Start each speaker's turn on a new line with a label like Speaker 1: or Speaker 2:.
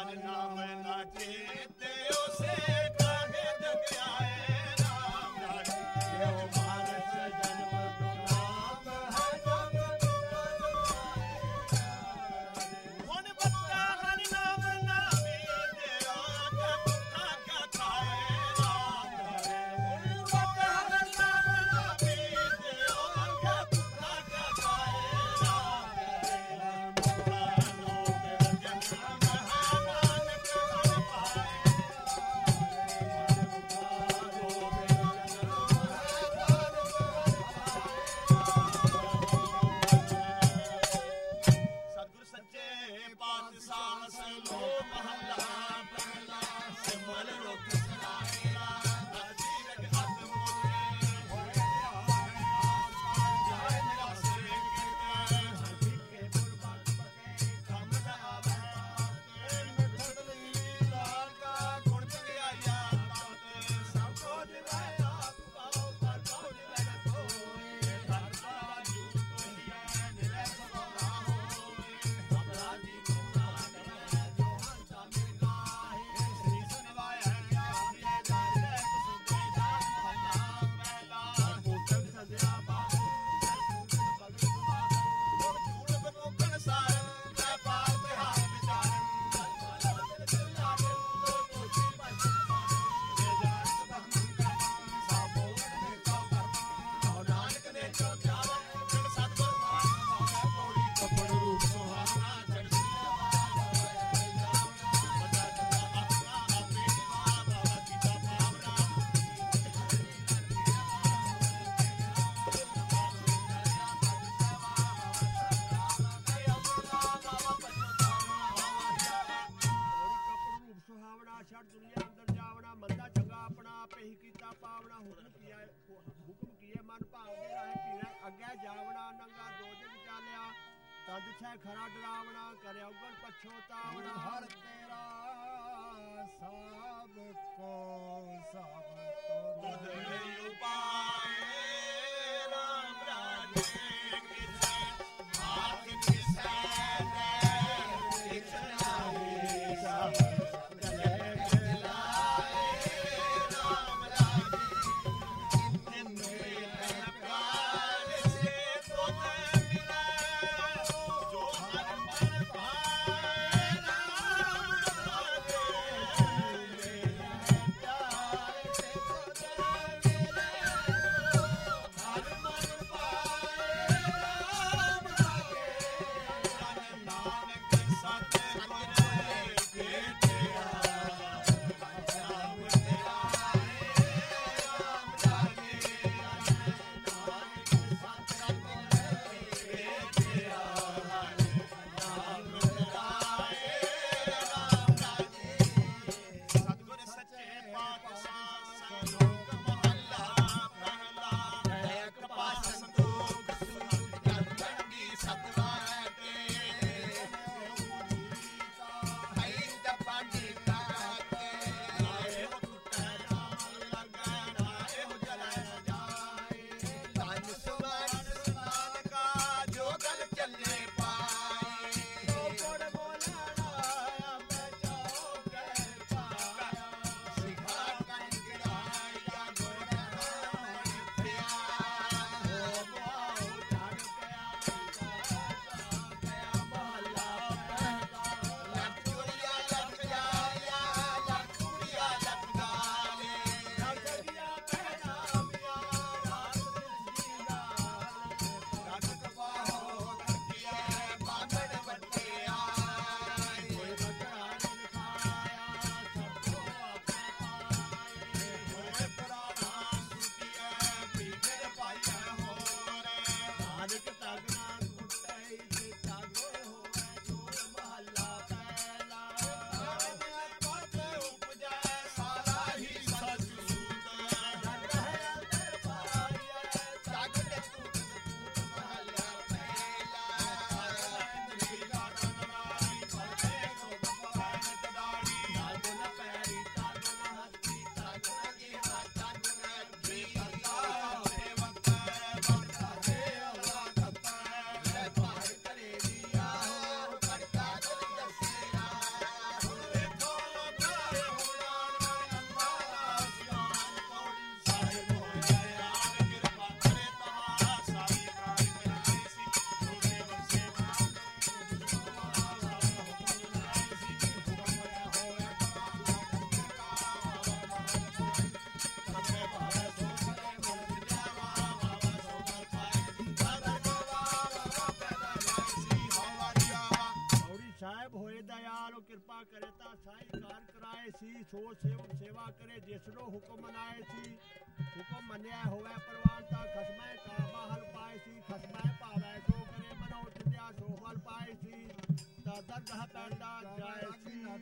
Speaker 1: Anna Vela Tee. सास
Speaker 2: तद छ
Speaker 3: खरा
Speaker 2: डरावना करे उगड़
Speaker 3: पछोतावना
Speaker 2: हर
Speaker 3: तेरा सबको सब
Speaker 1: तो
Speaker 2: कृपा करे ता साई कार कराए सी सो सेवक सेवा करे जिसरो हुक्म मनाए सी। हुक्म मन्या होवे, परवान ता खसमाए काबा हल पाए सी। खसमाए पावे सो करे मनो चित्या सो हल पाए सी। ता दरगाह
Speaker 3: पैंदा जाए सी।